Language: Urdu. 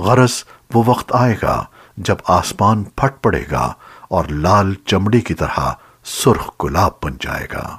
غرض وہ وقت آئے گا جب آسمان پھٹ پڑے گا اور لال چمڑی کی طرح سرخ گلاب بن جائے گا۔